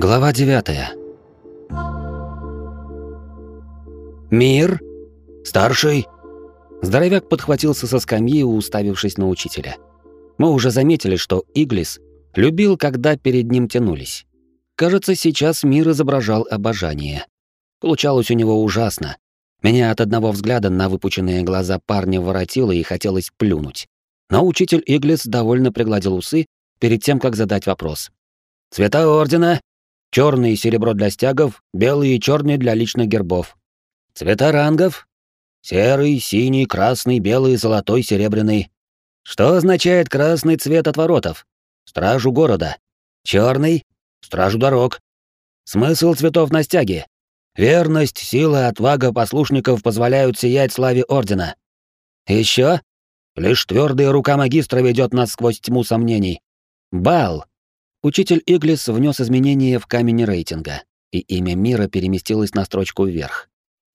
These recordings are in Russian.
Глава 9 «Мир? Старший?» Здоровяк подхватился со скамьи, уставившись на учителя. Мы уже заметили, что Иглис любил, когда перед ним тянулись. Кажется, сейчас мир изображал обожание. Получалось у него ужасно. Меня от одного взгляда на выпученные глаза парня воротило и хотелось плюнуть. Но учитель Иглис довольно пригладил усы перед тем, как задать вопрос. «Цвета ордена? Черный и серебро для стягов, белый и черный для личных гербов. Цвета рангов? Серый, синий, красный, белый, золотой, серебряный. Что означает красный цвет отворотов? Стражу города. Черный — стражу дорог. Смысл цветов на стяге. Верность, сила, отвага послушников позволяют сиять славе Ордена. Еще Лишь твердая рука магистра ведет нас сквозь тьму сомнений. Бал. Учитель Иглис внес изменения в камень рейтинга, и имя мира переместилось на строчку вверх.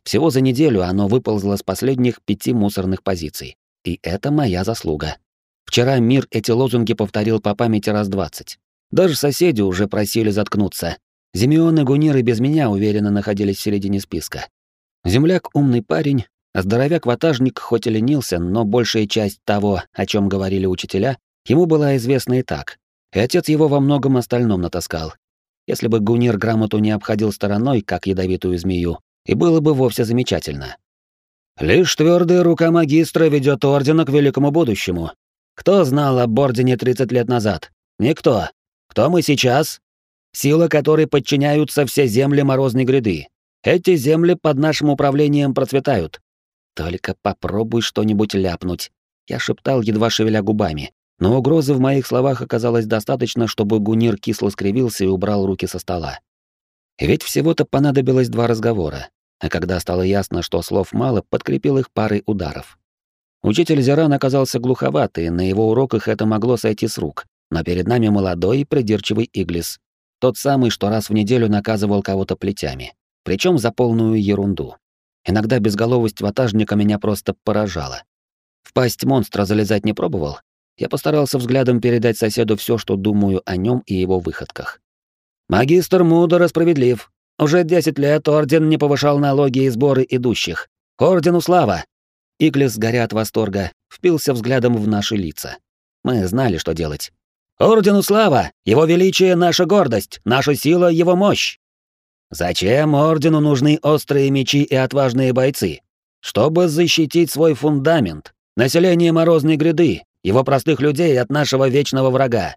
Всего за неделю оно выползло с последних пяти мусорных позиций. И это моя заслуга. Вчера мир эти лозунги повторил по памяти раз двадцать. Даже соседи уже просили заткнуться. Зимеон и Гунир без меня уверенно находились в середине списка. Земляк — умный парень, а здоровяк-ватажник хоть и ленился, но большая часть того, о чем говорили учителя, ему была известна и так. И отец его во многом остальном натаскал. Если бы Гунир грамоту не обходил стороной, как ядовитую змею, и было бы вовсе замечательно. Лишь твердая рука магистра ведет ордена к великому будущему. Кто знал об ордене 30 лет назад? Никто. Кто мы сейчас? Сила которой подчиняются все земли Морозной гряды. Эти земли под нашим управлением процветают. Только попробуй что-нибудь ляпнуть. Я шептал, едва шевеля губами. Но угрозы в моих словах оказалось достаточно, чтобы Гунир кисло скривился и убрал руки со стола. Ведь всего-то понадобилось два разговора, а когда стало ясно, что слов мало, подкрепил их парой ударов. Учитель Зеран оказался глуховат, и на его уроках это могло сойти с рук, но перед нами молодой и придирчивый Иглис. Тот самый, что раз в неделю наказывал кого-то плетями. Причем за полную ерунду. Иногда безголовость ватажника меня просто поражала. В пасть монстра залезать не пробовал. Я постарался взглядом передать соседу все, что думаю о нем и его выходках. Магистр мудр и справедлив. Уже десять лет орден не повышал налоги и сборы идущих. Ордену слава! Иглис, горя от восторга, впился взглядом в наши лица. Мы знали, что делать. Ордену слава! Его величие — наша гордость, наша сила — его мощь! Зачем ордену нужны острые мечи и отважные бойцы? Чтобы защитить свой фундамент, население Морозной гряды, его простых людей от нашего вечного врага.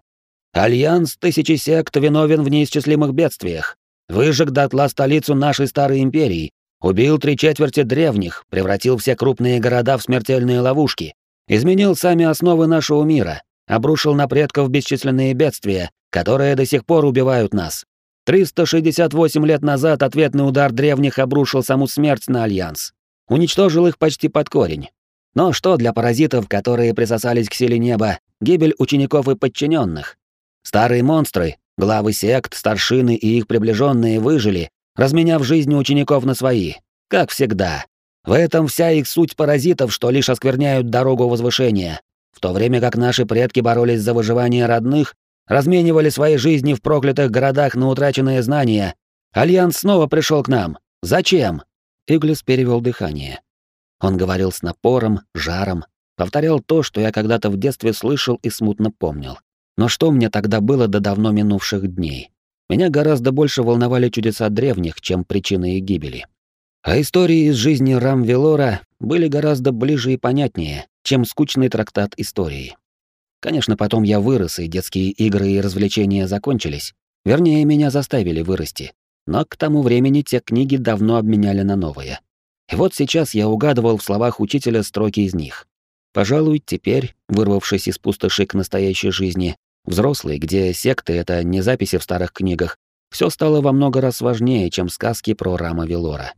Альянс тысячи сект виновен в неисчислимых бедствиях. Выжег дотла столицу нашей старой империи, убил три четверти древних, превратил все крупные города в смертельные ловушки, изменил сами основы нашего мира, обрушил на предков бесчисленные бедствия, которые до сих пор убивают нас. 368 лет назад ответный удар древних обрушил саму смерть на Альянс. Уничтожил их почти под корень. Но что для паразитов, которые присосались к силе неба, гибель учеников и подчиненных? Старые монстры, главы сект, старшины и их приближенные выжили, разменяв жизни учеников на свои. Как всегда. В этом вся их суть паразитов, что лишь оскверняют дорогу возвышения. В то время как наши предки боролись за выживание родных, разменивали свои жизни в проклятых городах на утраченные знания. Альянс снова пришел к нам. Зачем? Иглис перевел дыхание. Он говорил с напором, жаром, повторял то, что я когда-то в детстве слышал и смутно помнил. Но что мне тогда было до давно минувших дней? Меня гораздо больше волновали чудеса древних, чем причины их гибели. А истории из жизни Рам Велора были гораздо ближе и понятнее, чем скучный трактат истории. Конечно, потом я вырос, и детские игры и развлечения закончились. Вернее, меня заставили вырасти. Но к тому времени те книги давно обменяли на новые. И вот сейчас я угадывал в словах учителя строки из них. Пожалуй, теперь, вырвавшись из пустоши к настоящей жизни, взрослый, где секты — это не записи в старых книгах, все стало во много раз важнее, чем сказки про Рама Велора.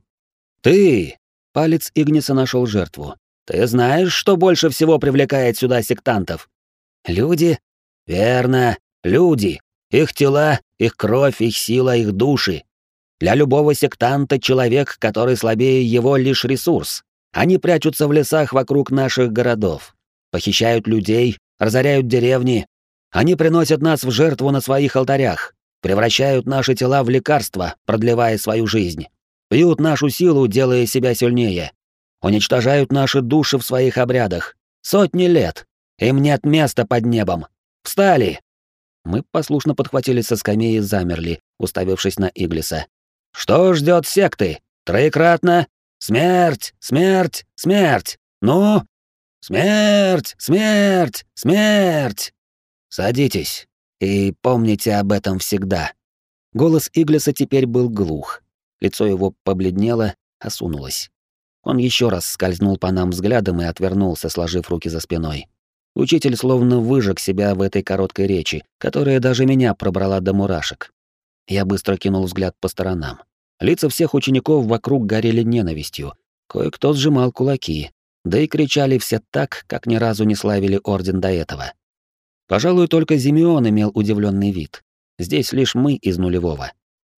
«Ты!» — палец Игниса нашел жертву. «Ты знаешь, что больше всего привлекает сюда сектантов?» Люди? Верно, люди. Их тела, их кровь, их сила, их души. Для любого сектанта человек, который слабее его, лишь ресурс. Они прячутся в лесах вокруг наших городов, похищают людей, разоряют деревни. Они приносят нас в жертву на своих алтарях. превращают наши тела в лекарства, продлевая свою жизнь. Пьют нашу силу, делая себя сильнее. Уничтожают наши души в своих обрядах. Сотни лет. Им нет места под небом. Встали!» Мы послушно подхватили со скамеи и замерли, уставившись на Иглиса. «Что ждет секты? Троекратно? Смерть! Смерть! Смерть! Ну? Смерть! Смерть! Смерть!» «Садитесь и помните об этом всегда». Голос Иглиса теперь был глух. Лицо его побледнело, осунулось. Он еще раз скользнул по нам взглядом и отвернулся, сложив руки за спиной. Учитель словно выжег себя в этой короткой речи, которая даже меня пробрала до мурашек. Я быстро кинул взгляд по сторонам. Лица всех учеников вокруг горели ненавистью. Кое-кто сжимал кулаки, да и кричали все так, как ни разу не славили орден до этого. Пожалуй, только Зимеон имел удивленный вид. Здесь лишь мы из нулевого.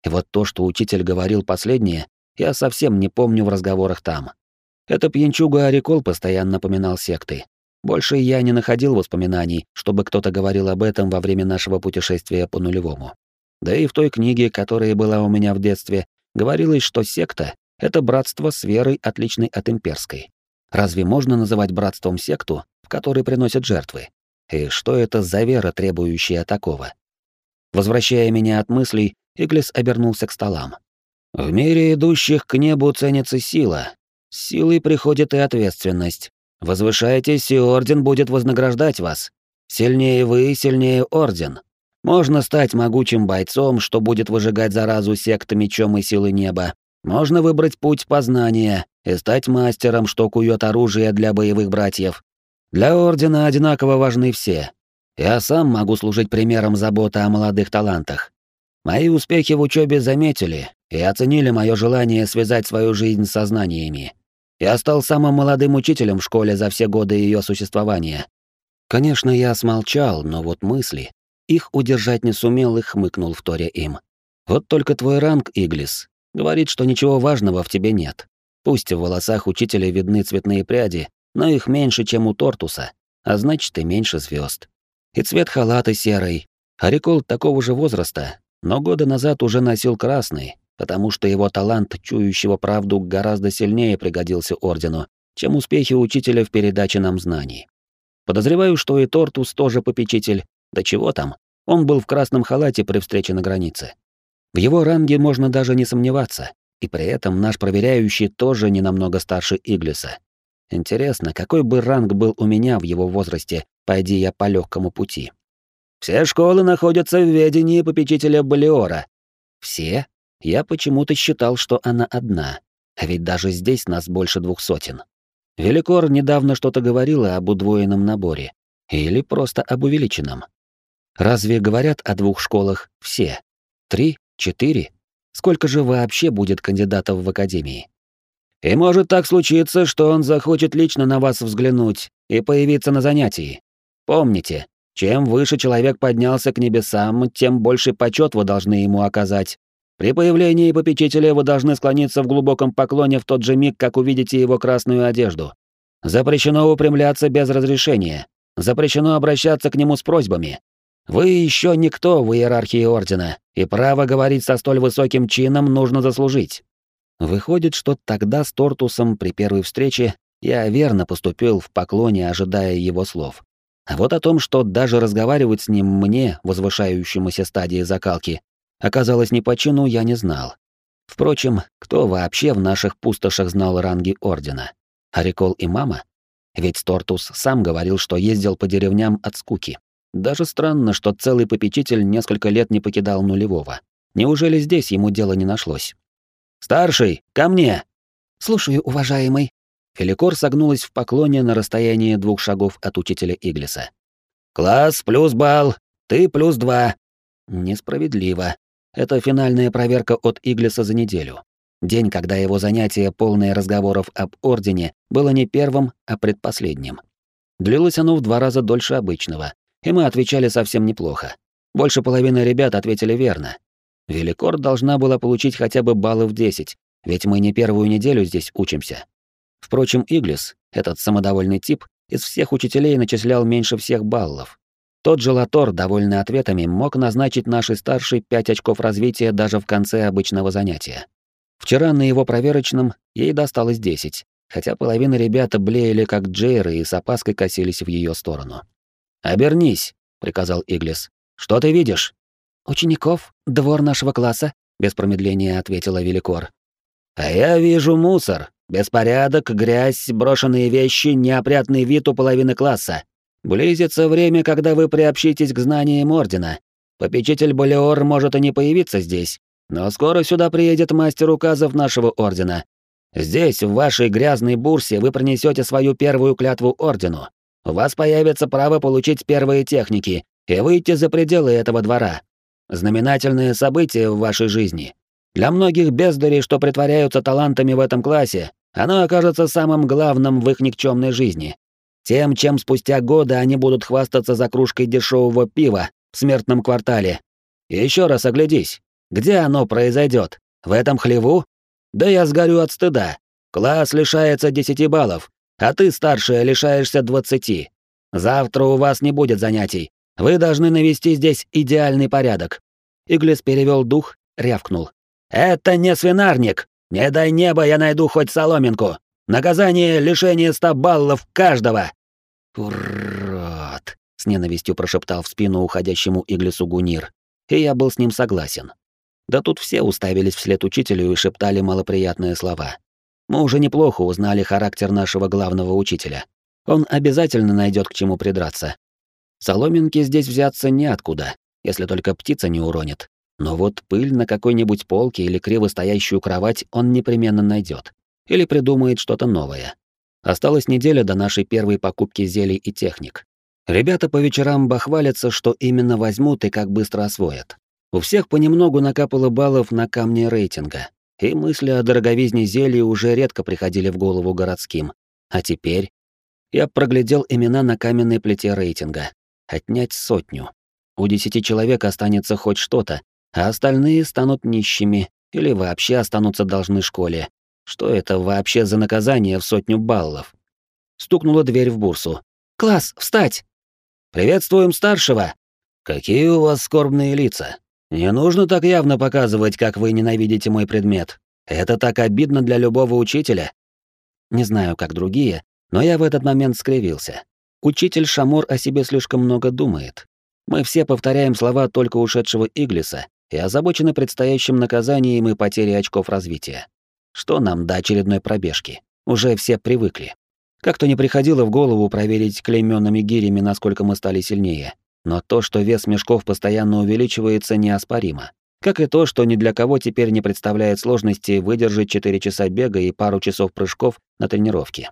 И вот то, что учитель говорил последнее, я совсем не помню в разговорах там. Это пьянчуга Арикол постоянно напоминал секты. Больше я не находил воспоминаний, чтобы кто-то говорил об этом во время нашего путешествия по нулевому. Да и в той книге, которая была у меня в детстве, говорилось, что секта — это братство с верой, отличной от имперской. Разве можно называть братством секту, в которой приносят жертвы? И что это за вера, требующая такого? Возвращая меня от мыслей, Иглис обернулся к столам. В мире идущих к небу ценится сила. С силой приходит и ответственность. Возвышайтесь, и Орден будет вознаграждать вас. Сильнее вы, сильнее Орден. Можно стать могучим бойцом, что будет выжигать заразу секты мечом и силы неба. Можно выбрать путь познания и стать мастером, что кует оружие для боевых братьев. Для Ордена одинаково важны все. Я сам могу служить примером заботы о молодых талантах. Мои успехи в учебе заметили и оценили мое желание связать свою жизнь со знаниями. Я стал самым молодым учителем в школе за все годы ее существования. Конечно, я смолчал, но вот мысли. Их удержать не сумел и хмыкнул в торе им. Вот только твой ранг, Иглис, говорит, что ничего важного в тебе нет. Пусть в волосах учителя видны цветные пряди, но их меньше, чем у Тортуса, а значит и меньше звезд. И цвет халата серый. Арикол такого же возраста, но года назад уже носил красный, потому что его талант чующего правду гораздо сильнее пригодился ордену, чем успехи учителя в передаче нам знаний. Подозреваю, что и Тортус тоже попечитель. Да чего там? Он был в красном халате при встрече на границе. В его ранге можно даже не сомневаться, и при этом наш проверяющий тоже не намного старше Иглиса. Интересно, какой бы ранг был у меня в его возрасте, пойди я по легкому пути. Все школы находятся в ведении попечителя Балиора. Все? Я почему-то считал, что она одна. А ведь даже здесь нас больше двух сотен. Великор недавно что-то говорила об удвоенном наборе. Или просто об увеличенном. Разве говорят о двух школах все? Три? Четыре? Сколько же вообще будет кандидатов в академии? И может так случиться, что он захочет лично на вас взглянуть и появиться на занятии. Помните, чем выше человек поднялся к небесам, тем больше почет вы должны ему оказать. При появлении попечителя вы должны склониться в глубоком поклоне в тот же миг, как увидите его красную одежду. Запрещено упрямляться без разрешения. Запрещено обращаться к нему с просьбами. Вы еще никто в иерархии ордена, и право говорить со столь высоким чином нужно заслужить. Выходит, что тогда с Тортусом при первой встрече я верно поступил в поклоне, ожидая его слов. А вот о том, что даже разговаривать с ним мне, возвышающемуся стадии закалки, оказалось не по чину, я не знал. Впрочем, кто вообще в наших пустошах знал ранги Ордена? Арикол и мама? Ведь Тортус сам говорил, что ездил по деревням от скуки. Даже странно, что целый попечитель несколько лет не покидал нулевого. Неужели здесь ему дела не нашлось? «Старший, ко мне!» «Слушаю, уважаемый», Феликор согнулась в поклоне на расстоянии двух шагов от учителя Иглиса. «Класс плюс балл, ты плюс два». Несправедливо. Это финальная проверка от Иглиса за неделю. День, когда его занятие, полное разговоров об Ордене, было не первым, а предпоследним. Длилось оно в два раза дольше обычного, и мы отвечали совсем неплохо. Больше половины ребят ответили верно. Великор должна была получить хотя бы баллов 10, ведь мы не первую неделю здесь учимся. Впрочем, Иглис, этот самодовольный тип, из всех учителей начислял меньше всех баллов. Тот же Латор, довольный ответами, мог назначить нашей старшей 5 очков развития даже в конце обычного занятия. Вчера на его проверочном ей досталось 10, хотя половина ребята блеяли как джейры и с опаской косились в ее сторону. «Обернись», — приказал Иглис. «Что ты видишь?» «Учеников, двор нашего класса», — без промедления ответила Великор. «А я вижу мусор, беспорядок, грязь, брошенные вещи, неопрятный вид у половины класса. Близится время, когда вы приобщитесь к знаниям Ордена. Попечитель Болеор может и не появиться здесь, но скоро сюда приедет мастер указов нашего Ордена. Здесь, в вашей грязной бурсе, вы принесете свою первую клятву Ордену. У вас появится право получить первые техники и выйти за пределы этого двора. Знаменательное событие в вашей жизни. Для многих бездарей, что притворяются талантами в этом классе, оно окажется самым главным в их никчемной жизни. Тем, чем спустя годы они будут хвастаться за кружкой дешевого пива в смертном квартале. И еще раз оглядись. Где оно произойдет? В этом хлеву? Да я сгорю от стыда. Класс лишается 10 баллов, а ты, старшая, лишаешься 20. Завтра у вас не будет занятий. Вы должны навести здесь идеальный порядок. Иглис перевел дух, рявкнул. Это не свинарник. Не дай небо, я найду хоть соломинку. Наказание — лишение ста баллов каждого!» «Урод!» — с ненавистью прошептал в спину уходящему Иглису Гунир, и я был с ним согласен. Да тут все уставились вслед учителю и шептали малоприятные слова. Мы уже неплохо узнали характер нашего главного учителя. Он обязательно найдет к чему придраться. Соломинки здесь взяться неоткуда, если только птица не уронит. Но вот пыль на какой-нибудь полке или криво стоящую кровать он непременно найдет или придумает что-то новое. Осталась неделя до нашей первой покупки зелий и техник. Ребята по вечерам бахвалятся, что именно возьмут и как быстро освоят. У всех понемногу накапало баллов на камне рейтинга, и мысли о дороговизне зелий уже редко приходили в голову городским. А теперь я проглядел имена на каменной плите рейтинга. Отнять сотню. У десяти человек останется хоть что-то, а остальные станут нищими или вообще останутся должны школе, что это вообще за наказание в сотню баллов? Стукнула дверь в бурсу. «Класс, встать!» «Приветствуем старшего!» «Какие у вас скорбные лица! Не нужно так явно показывать, как вы ненавидите мой предмет. Это так обидно для любого учителя!» Не знаю, как другие, но я в этот момент скривился. Учитель Шамор о себе слишком много думает. Мы все повторяем слова только ушедшего Иглиса и озабочены предстоящим наказанием и потерей очков развития. Что нам до очередной пробежки? Уже все привыкли. Как-то не приходило в голову проверить клеймёнными гирями, насколько мы стали сильнее. Но то, что вес мешков постоянно увеличивается, неоспоримо. Как и то, что ни для кого теперь не представляет сложности выдержать 4 часа бега и пару часов прыжков на тренировке.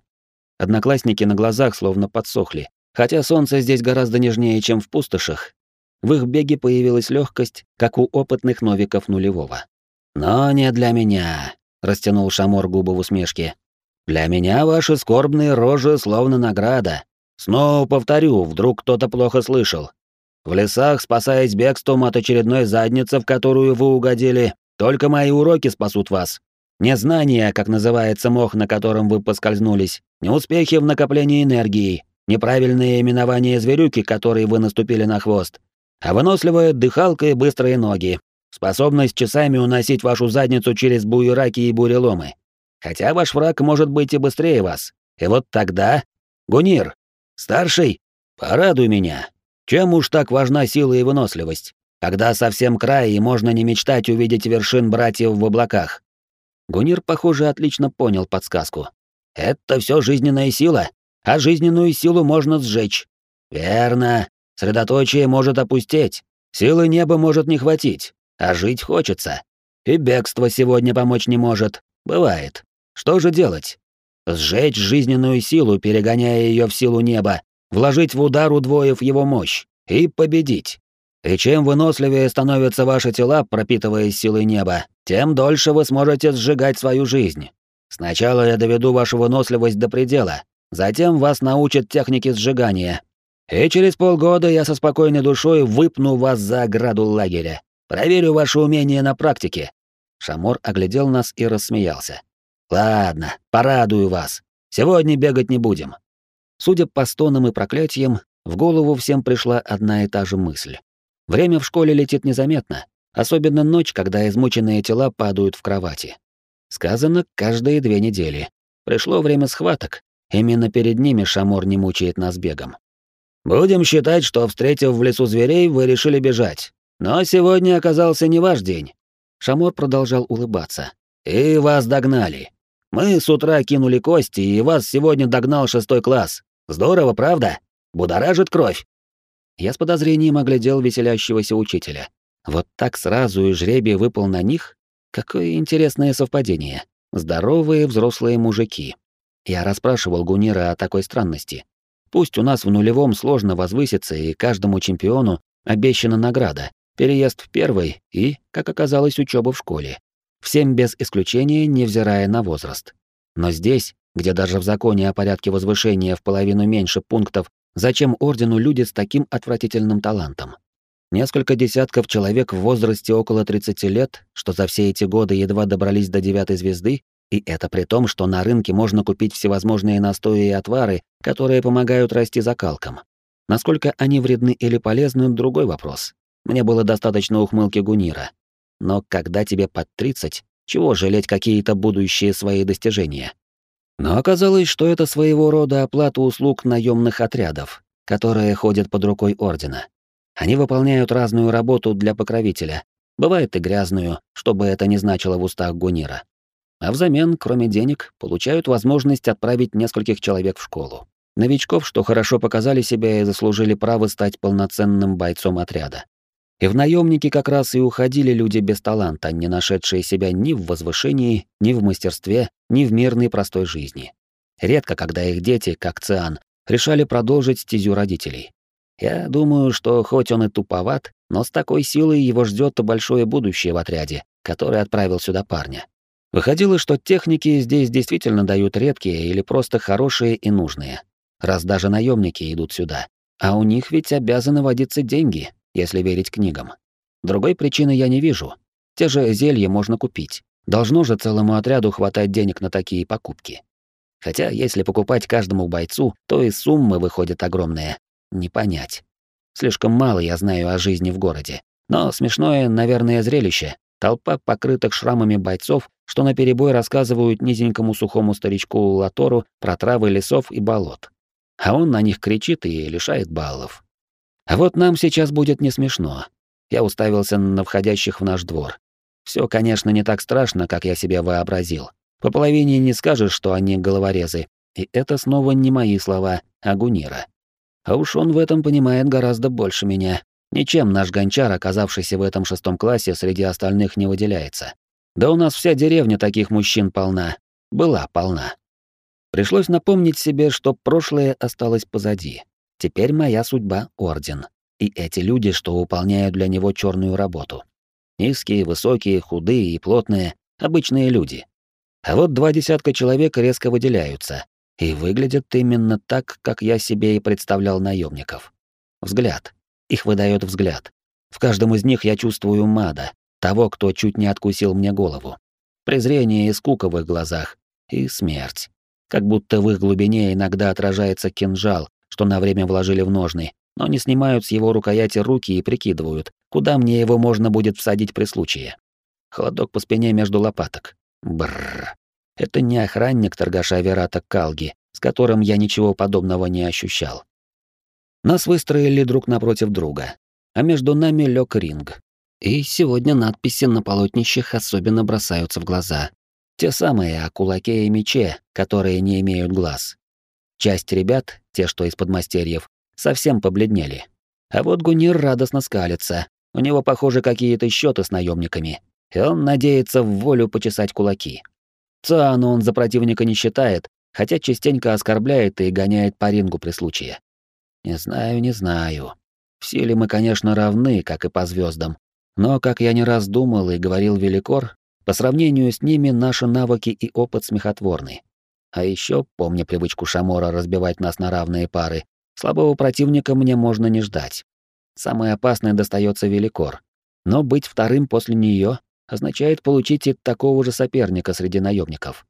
Одноклассники на глазах словно подсохли. Хотя солнце здесь гораздо нежнее, чем в пустошах, в их беге появилась легкость, как у опытных новиков нулевого. Но не для меня растянул Шамор губы в усмешке. Для меня ваши скорбные рожи словно награда. Снова повторю, вдруг кто-то плохо слышал. В лесах, спасаясь бегством от очередной задницы, в которую вы угодили, только мои уроки спасут вас. Не знание, как называется мох, на котором вы поскользнулись, не успехи в накоплении энергии, неправильное именование зверюки, которой вы наступили на хвост, а выносливая дыхалка и быстрые ноги, Способность часами уносить вашу задницу через буераки и буреломы. Хотя ваш враг может быть и быстрее вас. И вот тогда... Гунир, старший, порадуй меня. Чем уж так важна сила и выносливость? Когда совсем край, и можно не мечтать увидеть вершин братьев в облаках. Гунир, похоже, отлично понял подсказку. Это все жизненная сила, а жизненную силу можно сжечь. Верно. Средоточие может опустеть, силы неба может не хватить, а жить хочется. И бегство сегодня помочь не может. Бывает. Что же делать? Сжечь жизненную силу, перегоняя ее в силу неба, вложить в удар, удвоив его мощь, и победить. И чем выносливее становятся ваши тела, пропитываясь силой неба, тем дольше вы сможете сжигать свою жизнь. Сначала я доведу вашу выносливость до предела, затем вас научат технике сжигания. И через полгода я со спокойной душой выпну вас за ограду лагеря. Проверю ваше умение на практике. Шамор оглядел нас и рассмеялся. Ладно, порадую вас. Сегодня бегать не будем. Судя по стонам и проклятиям, в голову всем пришла одна и та же мысль. Время в школе летит незаметно, особенно ночь, когда измученные тела падают в кровати. Сказано каждые две недели. Пришло время схваток. Именно перед ними Шамор не мучает нас бегом. Будем считать, что, встретив в лесу зверей, вы решили бежать. Но сегодня оказался не ваш день. Шамор продолжал улыбаться. И вас догнали. Мы с утра кинули кости, и вас сегодня догнал шестой класс. Здорово, правда? Будоражит кровь. Я с подозрением оглядел веселящегося учителя. Вот так сразу и жребий выпал на них? Какое интересное совпадение. Здоровые взрослые мужики. Я расспрашивал Гунира о такой странности. Пусть у нас в нулевом сложно возвыситься, и каждому чемпиону обещана награда, переезд в первый и, как оказалось, учеба в школе. Всем без исключения, невзирая на возраст. Но здесь, где даже в законе о порядке возвышения в половину меньше пунктов, зачем ордену люди с таким отвратительным талантом? Несколько десятков человек в возрасте около 30 лет, что за все эти годы едва добрались до девятой звезды, и это при том, что на рынке можно купить всевозможные настои и отвары, которые помогают расти закалкам. Насколько они вредны или полезны — другой вопрос. Мне было достаточно ухмылки Гунира. Но когда тебе под 30, чего жалеть какие-то будущие свои достижения? Но оказалось, что это своего рода оплата услуг наемных отрядов, которые ходят под рукой ордена. Они выполняют разную работу для покровителя, бывает и грязную, чтобы это не значило в устах Гунира. А взамен, кроме денег, получают возможность отправить нескольких человек в школу. Новичков, что хорошо показали себя и заслужили право стать полноценным бойцом отряда. И в наемники как раз и уходили люди без таланта, не нашедшие себя ни в возвышении, ни в мастерстве, ни в мирной простой жизни. Редко, когда их дети, как Циан, решали продолжить стезю родителей. Я думаю, что хоть он и туповат, но с такой силой его ждет большое будущее в отряде, который отправил сюда парня. Выходило, что техники здесь действительно дают редкие или просто хорошие и нужные, раз даже наемники идут сюда. А у них ведь обязаны водиться деньги, если верить книгам. Другой причины я не вижу. Те же зелья можно купить. Должно же целому отряду хватать денег на такие покупки. Хотя, если покупать каждому бойцу, то и суммы выходят огромные, не понять. Слишком мало я знаю о жизни в городе. Но смешное, наверное, зрелище. Толпа покрытых шрамами бойцов, что наперебой рассказывают низенькому сухому старичку Латору про травы лесов и болот. А он на них кричит и лишает баллов. А вот нам сейчас будет не смешно. Я уставился на входящих в наш двор. Все, конечно, не так страшно, как я себе вообразил. По половине не скажешь, что они головорезы. И это снова не мои слова, а Гунира. А уж он в этом понимает гораздо больше меня. Ничем наш гончар, оказавшийся в этом шестом классе, среди остальных не выделяется. Да у нас вся деревня таких мужчин полна. Была полна. Пришлось напомнить себе, что прошлое осталось позади. Теперь моя судьба — орден. И эти люди, что выполняют для него черную работу. Низкие, высокие, худые и плотные, обычные люди. А вот два десятка человек резко выделяются, и выглядят именно так, как я себе и представлял наемников. Взгляд. Их выдает взгляд. В каждом из них я чувствую мада, того, кто чуть не откусил мне голову. Презрение и скука в их глазах. И смерть. Как будто в их глубине иногда отражается кинжал, что на время вложили в ножны, но не снимают с его рукояти руки и прикидывают, куда мне его можно будет всадить при случае. Холодок по спине между лопаток. Бррр. Это не охранник торгаша Верата Калги, с которым я ничего подобного не ощущал. Нас выстроили друг напротив друга, а между нами лег ринг. И сегодня надписи на полотнищах особенно бросаются в глаза. Те самые о кулаке и мече, которые не имеют глаз. Часть ребят, те, что из подмастерьев, совсем побледнели. А вот Гунир радостно скалится. У него, похоже, какие-то счеты с наемниками, и он надеется в волю почесать кулаки. Циану он за противника не считает, хотя частенько оскорбляет и гоняет по рингу при случае. Не знаю, не знаю. В силе мы, конечно, равны, как и по звездам, но, как я не раз думал и говорил Великор, по сравнению с ними наши навыки и опыт смехотворны. А еще, помня привычку Шамора разбивать нас на равные пары, слабого противника мне можно не ждать. Самое опасное достается Великор. Но быть вторым после нее означает получить и такого же соперника среди наемников.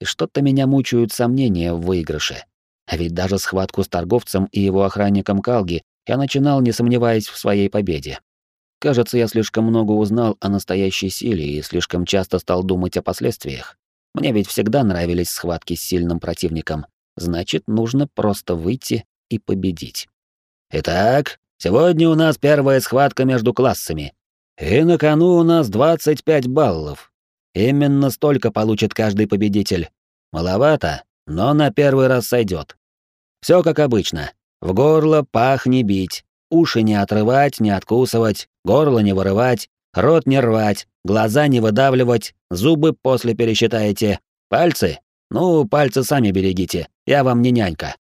И что-то меня мучают сомнения в выигрыше. А ведь даже схватку с торговцем и его охранником Калги я начинал, не сомневаясь в своей победе. Кажется, я слишком много узнал о настоящей силе и слишком часто стал думать о последствиях. Мне ведь всегда нравились схватки с сильным противником. Значит, нужно просто выйти и победить. Итак, сегодня у нас первая схватка между классами. И на кону у нас 25 баллов. Именно столько получит каждый победитель. Маловато, но на первый раз сойдет. Все как обычно. В горло пах не бить, уши не отрывать, не откусывать, горло не вырывать, рот не рвать, глаза не выдавливать, зубы после пересчитаете. Пальцы? Ну, пальцы сами берегите, я вам не нянька.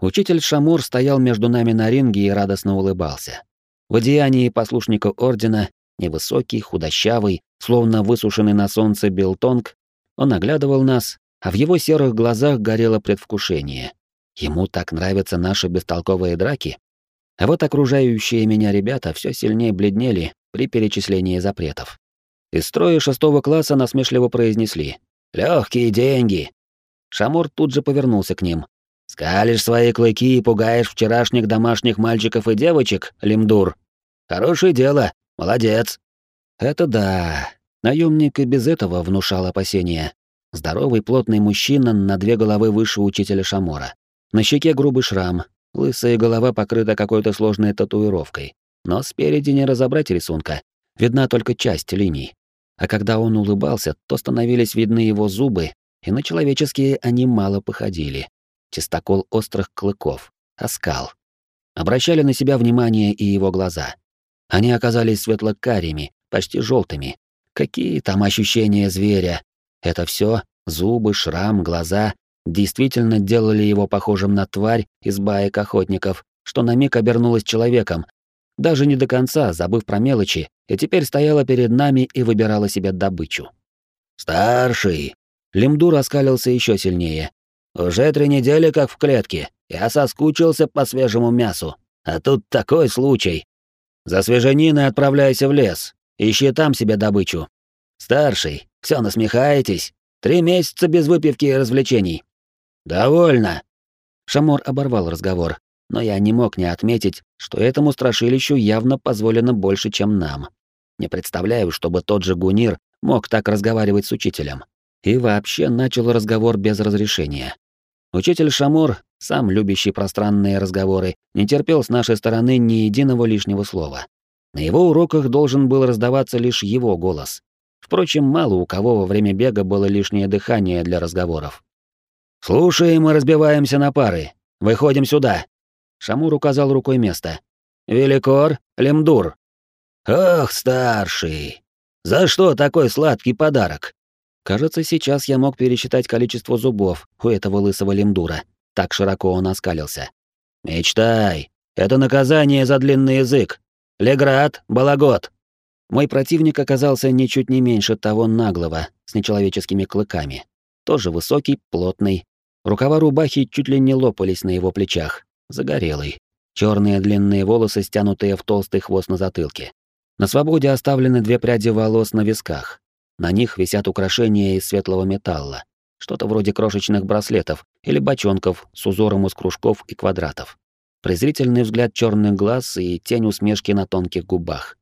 Учитель Шамур стоял между нами на ринге и радостно улыбался. В одеянии послушника ордена, невысокий, худощавый, словно высушенный на солнце билтонг, он оглядывал нас, а в его серых глазах горело предвкушение. Ему так нравятся наши бестолковые драки. А вот окружающие меня ребята все сильнее бледнели при перечислении запретов. Из строя шестого класса насмешливо произнесли «Легкие деньги!». Шамор тут же повернулся к ним. «Скалишь свои клыки и пугаешь вчерашних домашних мальчиков и девочек, Лимдур. Хорошее дело, молодец!» Это да, наемник и без этого внушал опасения. Здоровый плотный мужчина на две головы выше учителя Шамора. На щеке грубый шрам, лысая голова покрыта какой-то сложной татуировкой. Но спереди не разобрать рисунка, видна только часть линий. А когда он улыбался, то становились видны его зубы, и на человеческие они мало походили. Чистокол острых клыков, оскал. Обращали на себя внимание и его глаза. Они оказались светло-карими, почти желтыми. Какие там ощущения зверя? Это все зубы, шрам, глаза действительно делали его похожим на тварь из баек охотников, что на миг обернулась человеком, даже не до конца, забыв про мелочи, и теперь стояла перед нами и выбирала себе добычу. «Старший!» Лимду раскалился еще сильнее. «Уже три недели как в клетке. Я соскучился по свежему мясу. А тут такой случай. За свежениной отправляйся в лес. Ищи там себе добычу. Старший, все насмехаетесь? Три месяца без выпивки и развлечений. «Довольно!» Шамор оборвал разговор, но я не мог не отметить, что этому страшилищу явно позволено больше, чем нам. Не представляю, чтобы тот же Гунир мог так разговаривать с учителем. И вообще начал разговор без разрешения. Учитель Шамор, сам любящий пространные разговоры, не терпел с нашей стороны ни единого лишнего слова. На его уроках должен был раздаваться лишь его голос. Впрочем, мало у кого во время бега было лишнее дыхание для разговоров. «Слушаем и разбиваемся на пары. Выходим сюда». Шамур указал рукой место. «Великор, Лемдур». «Ох, старший! За что такой сладкий подарок?» Кажется, сейчас я мог пересчитать количество зубов у этого лысого лемдура. Так широко он оскалился. «Мечтай. Это наказание за длинный язык. Леград, Балагот». Мой противник оказался ничуть не меньше того наглого, с нечеловеческими клыками. Тоже высокий, плотный, Рукава рубахи чуть ли не лопались на его плечах. Загорелый. Черные длинные волосы, стянутые в толстый хвост на затылке. На свободе оставлены две пряди волос на висках. На них висят украшения из светлого металла. Что-то вроде крошечных браслетов или бочонков с узором из кружков и квадратов. Презрительный взгляд черных глаз и тень усмешки на тонких губах.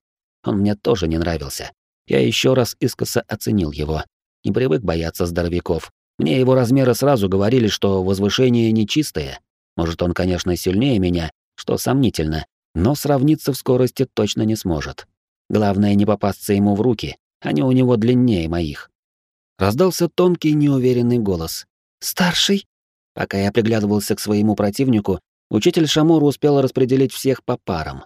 Он мне тоже не нравился. Я еще раз искоса оценил его. Не привык бояться здоровяков, мне его размеры сразу говорили, что возвышение нечистое. Может, он, конечно, сильнее меня, что сомнительно, но сравниться в скорости точно не сможет. Главное не попасться ему в руки, они у него длиннее моих. Раздался тонкий неуверенный голос. «Старший?» Пока я приглядывался к своему противнику, учитель Шамур успел распределить всех по парам.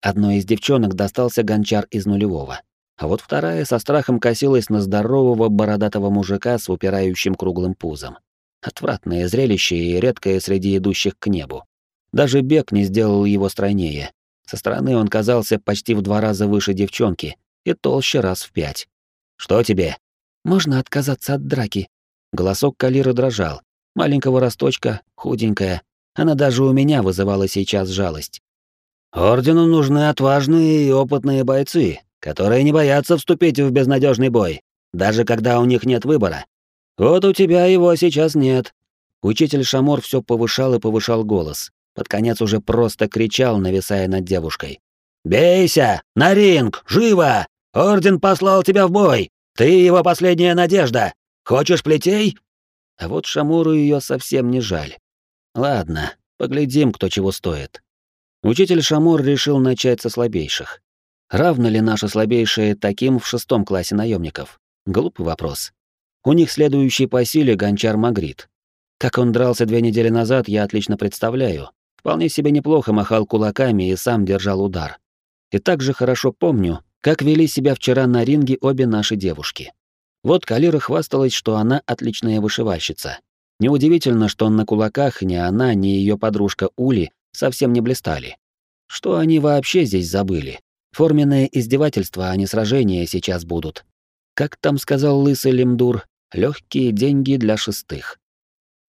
Одной из девчонок достался гончар из нулевого а вот вторая со страхом косилась на здорового бородатого мужика с упирающим круглым пузом. Отвратное зрелище и редкое среди идущих к небу. Даже бег не сделал его стройнее. Со стороны он казался почти в два раза выше девчонки и толще раз в пять. «Что тебе?» «Можно отказаться от драки». Голосок Калиры дрожал. Маленького росточка, худенькая. Она даже у меня вызывала сейчас жалость. «Ордену нужны отважные и опытные бойцы, которые не боятся вступить в безнадежный бой, даже когда у них нет выбора. Вот у тебя его сейчас нет. Учитель Шамор все повышал и повышал голос. Под конец уже просто кричал, нависая над девушкой. «Бейся! На ринг! Живо! Орден послал тебя в бой! Ты его последняя надежда! Хочешь плетей?» А вот Шамуру ее совсем не жаль. Ладно, поглядим, кто чего стоит. Учитель Шамур решил начать со слабейших. Равно ли наши слабейшие таким в шестом классе наемников? Глупый вопрос. У них следующий по силе гончар Магрит. Как он дрался две недели назад, я отлично представляю. Вполне себе неплохо махал кулаками и сам держал удар. И также хорошо помню, как вели себя вчера на ринге обе наши девушки. Вот Калира хвасталась, что она отличная вышивальщица. Неудивительно, что на кулаках ни она, ни ее подружка Ули совсем не блистали. Что они вообще здесь забыли? Форменное издевательство, а не сражения сейчас будут. Как там сказал лысый Лемдур, легкие деньги для шестых.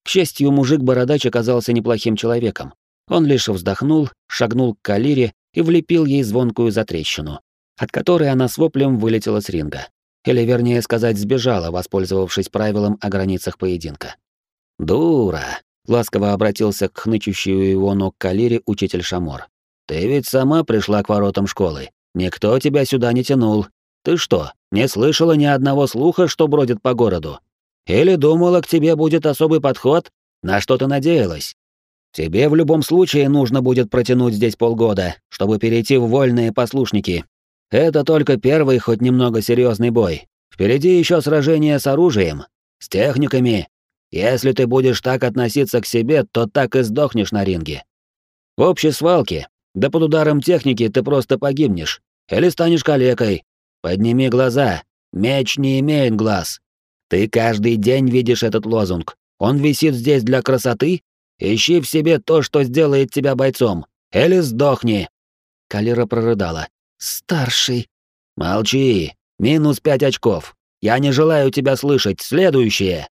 К счастью, мужик-бородач оказался неплохим человеком. Он лишь вздохнул, шагнул к Калире и влепил ей звонкую затрещину, от которой она с воплем вылетела с ринга. Или, вернее сказать, сбежала, воспользовавшись правилом о границах поединка. «Дура!» — ласково обратился к хнычущую его ног Калире учитель Шамор. «Ты ведь сама пришла к воротам школы. Никто тебя сюда не тянул. Ты что, не слышала ни одного слуха, что бродит по городу? Или думала, к тебе будет особый подход? На что ты надеялась? Тебе в любом случае нужно будет протянуть здесь полгода, чтобы перейти в вольные послушники. Это только первый, хоть немного серьезный бой. Впереди еще сражение с оружием, с техниками, если ты будешь так относиться к себе, то так и сдохнешь на ринге. В общей свалке, да под ударом техники ты просто погибнешь. Или станешь калекой. Подними глаза. Меч не имеет глаз. Ты каждый день видишь этот лозунг. Он висит здесь для красоты? Ищи в себе то, что сделает тебя бойцом. Или сдохни. Калира прорыдала. Старший. Молчи. Минус пять очков. Я не желаю тебя слышать. Следующее.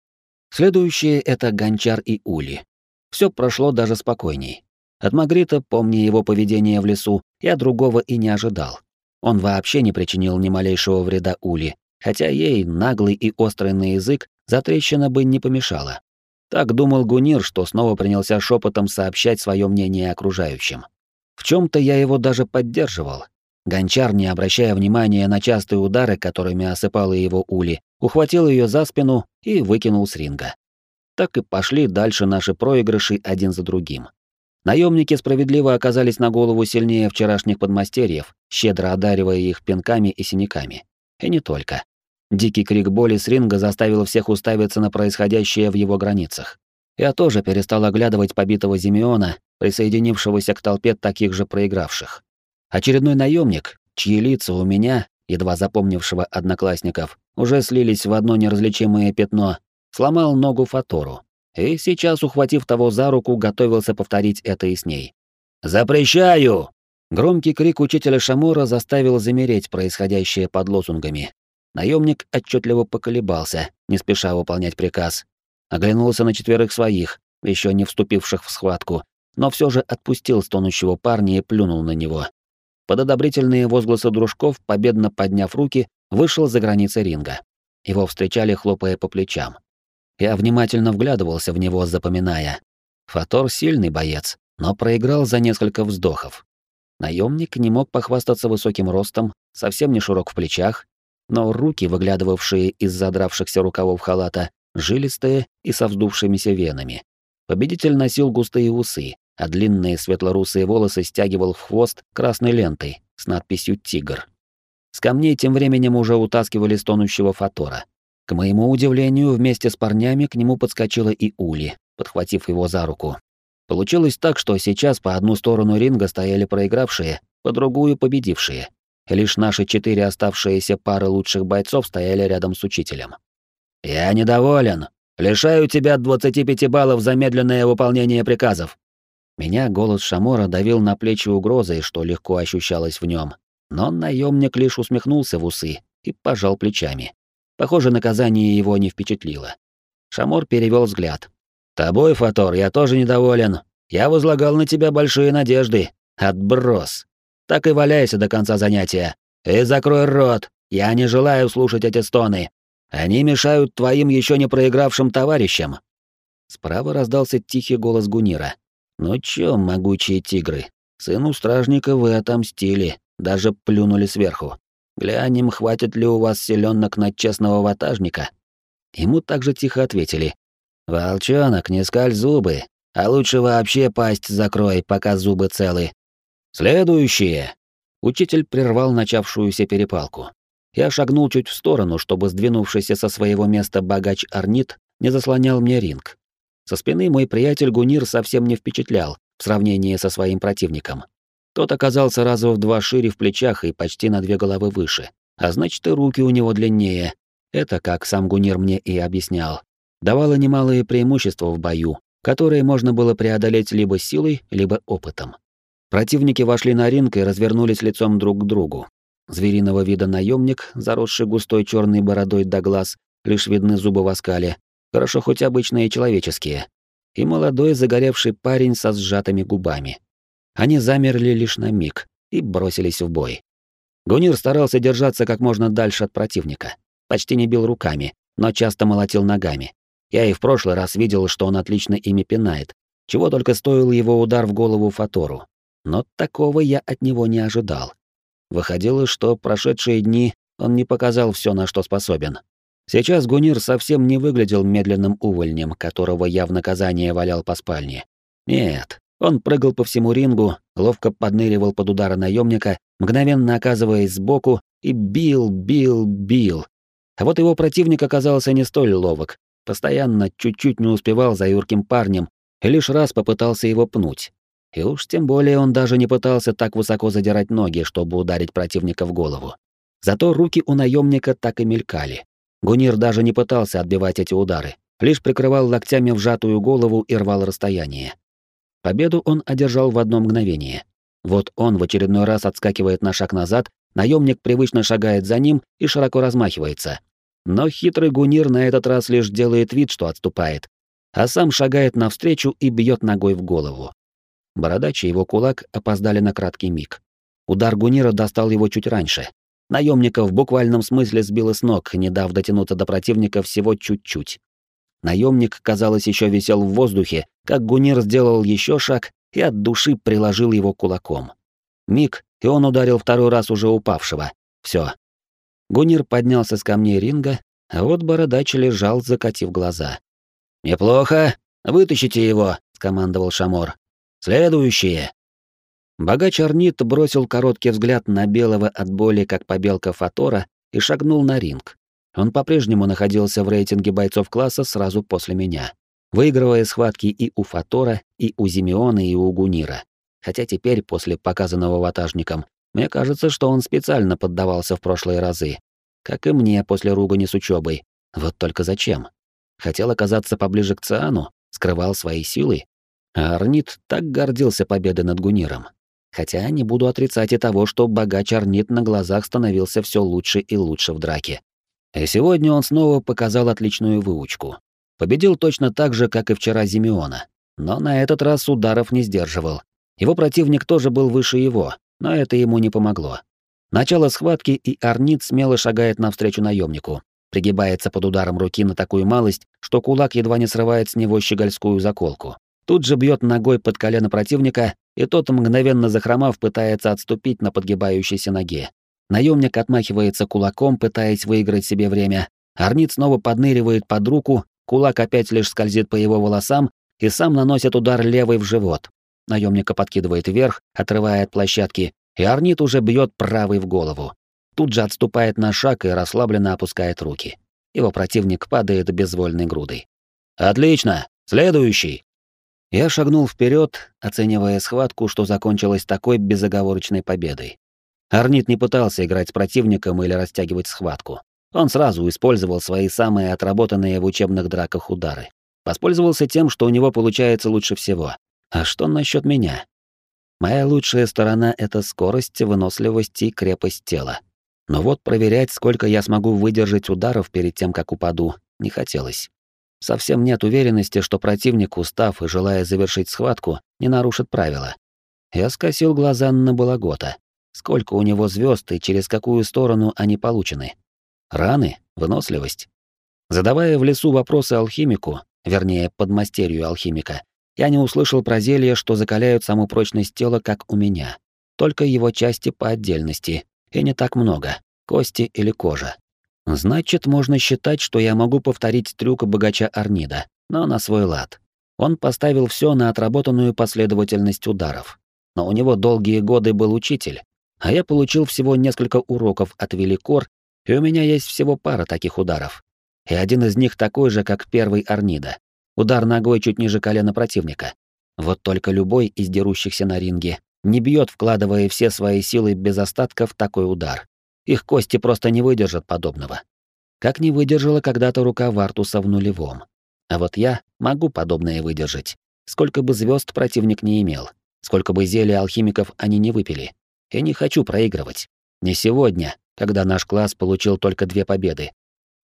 Следующее — это Гончар и Ули. Все прошло даже спокойней. От Магрита, помня его поведение в лесу, я другого и не ожидал. Он вообще не причинил ни малейшего вреда Ули, хотя ей, наглый и острый на язык, затрещина бы не помешала. Так думал Гунир, что снова принялся шепотом сообщать свое мнение окружающим. В чем то я его даже поддерживал. Гончар, не обращая внимания на частые удары, которыми осыпала его Ули, ухватил ее за спину и выкинул с ринга. Так и пошли дальше наши проигрыши один за другим. Наемники справедливо оказались на голову сильнее вчерашних подмастерьев, щедро одаривая их пинками и синяками. И не только. Дикий крик боли с ринга заставил всех уставиться на происходящее в его границах. Я тоже перестал оглядывать побитого Зимеона, присоединившегося к толпе таких же проигравших. Очередной наемник, чьи лица у меня, едва запомнившего одноклассников, уже слились в одно неразличимое пятно, сломал ногу Фатору. И сейчас, ухватив того за руку, готовился повторить это и с ней. «Запрещаю!» Громкий крик учителя Шамора заставил замереть происходящее под лозунгами. Наемник отчетливо поколебался, не спеша выполнять приказ. Оглянулся на четверых своих, еще не вступивших в схватку, но все же отпустил стонущего парня и плюнул на него. Под одобрительные возгласы дружков, победно подняв руки, вышел за границы ринга. Его встречали, хлопая по плечам. Я внимательно вглядывался в него, запоминая. Фатор сильный боец, но проиграл за несколько вздохов. Наемник не мог похвастаться высоким ростом, совсем не широк в плечах, но руки, выглядывавшие из задравшихся рукавов халата, жилистые и со вздувшимися венами. Победитель носил густые усы, а длинные светлорусые волосы стягивал в хвост красной лентой с надписью «Тигр». С камней тем временем уже утаскивали стонущего Фатора. К моему удивлению, вместе с парнями к нему подскочила и Ули, подхватив его за руку. Получилось так, что сейчас по одну сторону ринга стояли проигравшие, по другую — победившие. Лишь наши четыре оставшиеся пары лучших бойцов стояли рядом с учителем. «Я недоволен. Лишаю тебя 25 баллов за медленное выполнение приказов». Меня голос Шамора давил на плечи угрозой, что легко ощущалось в нем, но наемник лишь усмехнулся в усы и пожал плечами. Похоже, наказание его не впечатлило. Шамор перевел взгляд. «Тобой, Фатор, я тоже недоволен. Я возлагал на тебя большие надежды. Отброс. Так и валяйся до конца занятия. И закрой рот. Я не желаю слушать эти стоны. Они мешают твоим еще не проигравшим товарищам». Справа раздался тихий голос Гунира. «Ну чё, могучие тигры, сыну стражника вы отомстили, даже плюнули сверху. Глянем, хватит ли у вас селенок на честного ватажника?» Ему также тихо ответили. «Волчонок, не скаль зубы, а лучше вообще пасть закрой, пока зубы целы». «Следующее!» Учитель прервал начавшуюся перепалку. Я шагнул чуть в сторону, чтобы сдвинувшийся со своего места богач Арнит не заслонял мне ринг. Со спины мой приятель Гунир совсем не впечатлял в сравнении со своим противником. Тот оказался раза в два шире в плечах и почти на две головы выше, а значит и руки у него длиннее. Это, как сам Гунир мне и объяснял, давало немалые преимущества в бою, которые можно было преодолеть либо силой, либо опытом. Противники вошли на ринг и развернулись лицом друг к другу. Звериного вида наемник, заросший густой черной бородой до глаз, лишь видны зубы в оскале, хорошо хоть обычные человеческие, и молодой загоревший парень со сжатыми губами. Они замерли лишь на миг и бросились в бой. Гунир старался держаться как можно дальше от противника, почти не бил руками, но часто молотил ногами. Я и в прошлый раз видел, что он отлично ими пинает, чего только стоил его удар в голову Фатору но такого я от него не ожидал. Выходило, что прошедшие дни он не показал все, на что способен. Сейчас Гунир совсем не выглядел медленным увольнем, которого я в наказание валял по спальне. Нет, он прыгал по всему рингу, ловко подныривал под удары наемника, мгновенно оказываясь сбоку, и бил, бил, бил. А вот его противник оказался не столь ловок, постоянно чуть-чуть не успевал за юрким парнем и лишь раз попытался его пнуть. И уж тем более он даже не пытался так высоко задирать ноги, чтобы ударить противника в голову. Зато руки у наемника так и мелькали. Гунир даже не пытался отбивать эти удары, лишь прикрывал локтями вжатую голову и рвал расстояние. Победу он одержал в одно мгновение. Вот он в очередной раз отскакивает на шаг назад, наемник привычно шагает за ним и широко размахивается. Но хитрый Гунир на этот раз лишь делает вид, что отступает, а сам шагает навстречу и бьет ногой в голову. Бородач и его кулак опоздали на краткий миг. Удар Гунира достал его чуть раньше. Наемника в буквальном смысле сбило с ног, не дав дотянуться до противника всего чуть-чуть. Наемник, казалось, еще висел в воздухе, как Гунир сделал еще шаг и от души приложил его кулаком. Миг, и он ударил второй раз уже упавшего. Все. Гунир поднялся с камней ринга, а вот бородач лежал, закатив глаза. «Неплохо. Вытащите его», — скомандовал Шамор. Следующее. Богач Арнит бросил короткий взгляд на белого от боли, как побелка Фатора, и шагнул на ринг. Он по-прежнему находился в рейтинге бойцов класса сразу после меня, выигрывая схватки и у Фатора, и у Зимеона, и у Гунира. Хотя теперь, после показанного ватажником, мне кажется, что он специально поддавался в прошлые разы. Как и мне после ругани с учебой. Вот только зачем? Хотел оказаться поближе к Циану, скрывал свои силы, а Арнит так гордился победой над Гуниром. Хотя не буду отрицать и того, что богач Арнит на глазах становился все лучше и лучше в драке. И сегодня он снова показал отличную выучку. Победил точно так же, как и вчера Зимеона. Но на этот раз ударов не сдерживал. Его противник тоже был выше его, но это ему не помогло. Начало схватки, и Арнит смело шагает навстречу наемнику, пригибается под ударом руки на такую малость, что кулак едва не срывает с него щегольскую заколку. Тут же бьет ногой под колено противника, и тот, мгновенно захромав, пытается отступить на подгибающейся ноге. Наемник отмахивается кулаком, пытаясь выиграть себе время. Арнит снова подныривает под руку, кулак опять лишь скользит по его волосам и сам наносит удар левой в живот. Наемника подкидывает вверх, отрывая от площадки, и Арнит уже бьет правой в голову. Тут же отступает на шаг и расслабленно опускает руки. Его противник падает безвольной грудой. «Отлично! Следующий!» Я шагнул вперед, оценивая схватку, что закончилась такой безоговорочной победой. Арнит не пытался играть с противником или растягивать схватку. Он сразу использовал свои самые отработанные в учебных драках удары. Воспользовался тем, что у него получается лучше всего. А что насчет меня? Моя лучшая сторона — это скорость, выносливость и крепость тела. Но вот проверять, сколько я смогу выдержать ударов перед тем, как упаду, не хотелось. Совсем нет уверенности, что противник, устав и желая завершить схватку, не нарушит правила. Я скосил глаза на Балагота. Сколько у него звезд и через какую сторону они получены? Раны? Выносливость? Задавая в лесу вопросы алхимику, вернее, подмастерью алхимика, я не услышал про зелья, что закаляют саму прочность тела, как у меня. Только его части по отдельности, и не так много, кости или кожа. Значит, можно считать, что я могу повторить трюк богача Арнида, но на свой лад. Он поставил все на отработанную последовательность ударов. Но у него долгие годы был учитель, а я получил всего несколько уроков от Великор, и у меня есть всего пара таких ударов. И один из них такой же, как первый Арнида. Удар ногой чуть ниже колена противника. Вот только любой из дерущихся на ринге не бьет, вкладывая все свои силы без остатка в такой удар. Их кости просто не выдержат подобного. Как не выдержала когда-то рука Вартуса в нулевом. А вот я могу подобное выдержать. Сколько бы звезд противник не имел, сколько бы зелий алхимиков они не выпили. И не хочу проигрывать. Не сегодня, когда наш класс получил только две победы.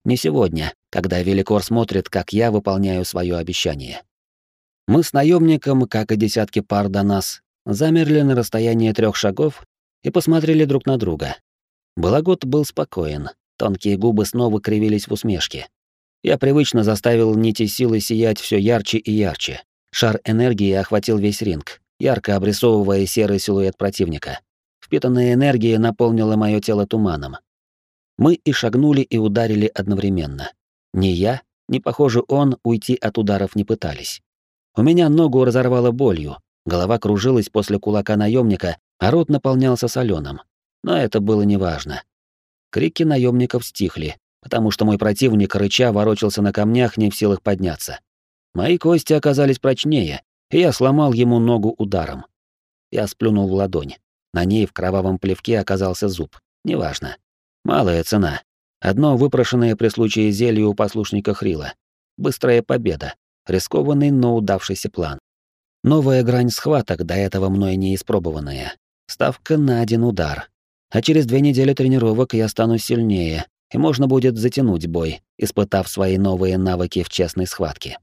Не сегодня, когда Великор смотрит, как я выполняю свое обещание. Мы с наемником, как и десятки пар до нас, замерли на расстоянии трех шагов и посмотрели друг на друга. Балагот был спокоен, тонкие губы снова кривились в усмешке. Я привычно заставил нити силы сиять все ярче и ярче. Шар энергии охватил весь ринг, ярко обрисовывая серый силуэт противника. Впитанная энергия наполнила мое тело туманом. Мы и шагнули, и ударили одновременно. Ни я, ни, похоже, он уйти от ударов не пытались. У меня ногу разорвало болью, голова кружилась после кулака наемника, а рот наполнялся соленым. Но это было неважно. Крики наемников стихли, потому что мой противник рыча ворочался на камнях, не в силах подняться. Мои кости оказались прочнее, и я сломал ему ногу ударом. Я сплюнул в ладонь. На ней в кровавом плевке оказался зуб. Неважно. Малая цена. Одно выпрошенное при случае зелье у послушника Хрила. Быстрая победа. Рискованный, но удавшийся план. Новая грань схваток, до этого мной не испробованная. Ставка на один удар. А через две недели тренировок я стану сильнее, и можно будет затянуть бой, испытав свои новые навыки в честной схватке.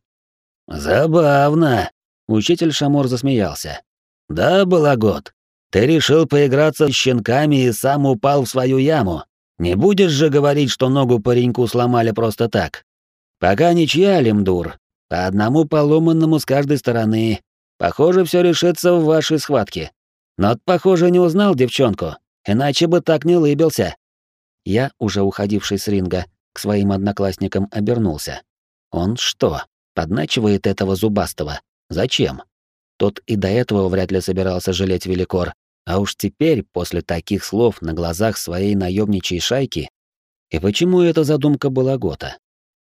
«Забавно!» — учитель Шамор засмеялся. «Да, Балагот, ты решил поиграться с щенками и сам упал в свою яму. Не будешь же говорить, что ногу пареньку сломали просто так? Пока ничья, Лемдур. По одному поломанному с каждой стороны. Похоже, все решится в вашей схватке. Но, похоже, не узнал девчонку, иначе бы так не лыбился. Я, уже уходивший с ринга, к своим одноклассникам обернулся. Он что, подначивает этого зубастого? Зачем? Тот и до этого вряд ли собирался жалеть Великор, а уж теперь, после таких слов на глазах своей наемничьей шайки, и почему эта задумка была Гота?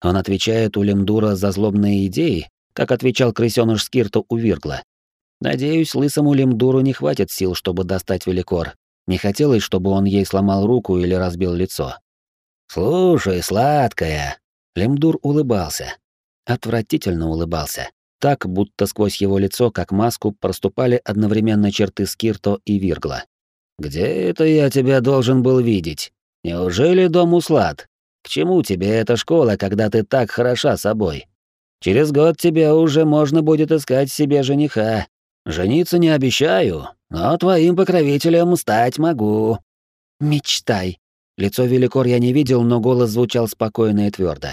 Он отвечает у Лемдура за злобные идеи, как отвечал крысёныш Скирту у Виргла. Надеюсь, лысому Лемдуру не хватит сил, чтобы достать Великор, не хотелось, чтобы он ей сломал руку или разбил лицо. «Слушай, сладкая!» Лемдур улыбался. Отвратительно улыбался. Так, будто сквозь его лицо, как маску, проступали одновременно черты Скирто и Виргла. «Где это я тебя должен был видеть? Неужели дом Услад? К чему тебе эта школа, когда ты так хороша собой? Через год тебе уже можно будет искать себе жениха. Жениться не обещаю, но твоим покровителем стать могу. Мечтай. Лицо Великор я не видел, но голос звучал спокойно и твердо.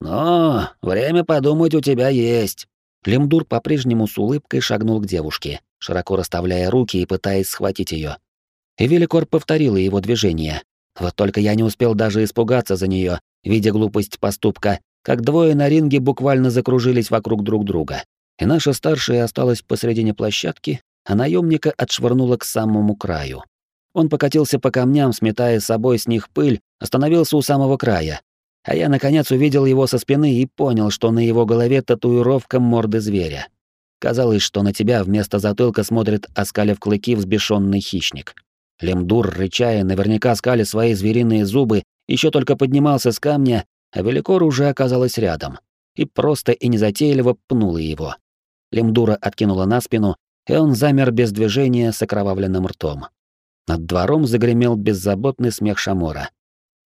Но время подумать у тебя есть. Лемдур по-прежнему с улыбкой шагнул к девушке, широко расставляя руки и пытаясь схватить ее. И Великор повторила его движение. Вот только я не успел даже испугаться за нее, видя глупость поступка, как двое на ринге буквально закружились вокруг друг друга. И наша старшая осталась посредине площадки, а наемника отшвырнула к самому краю. Он покатился по камням, сметая с собой с них пыль, остановился у самого края. А я, наконец, увидел его со спины и понял, что на его голове татуировка морды зверя. Казалось, что на тебя вместо затылка смотрит, оскалив клыки, взбешенный хищник. Лемдур, рычая, наверняка скали свои звериные зубы, еще только поднимался с камня, а Великор уже оказалась рядом. И просто и незатейливо пнула его. Лемдура откинула на спину, и он замер без движения с окровавленным ртом. Над двором загремел беззаботный смех Шамора.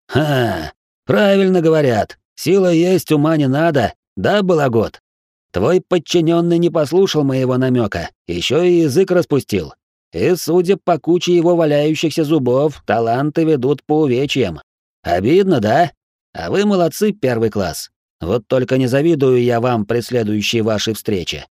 «Ха! Правильно говорят. Сила есть, ума не надо. Да, Балагот? Твой подчиненный не послушал моего намека, еще и язык распустил. И, судя по куче его валяющихся зубов, таланты ведут по увечьям. Обидно, да? А вы молодцы, первый класс. Вот только не завидую я вам при следующей вашей встрече.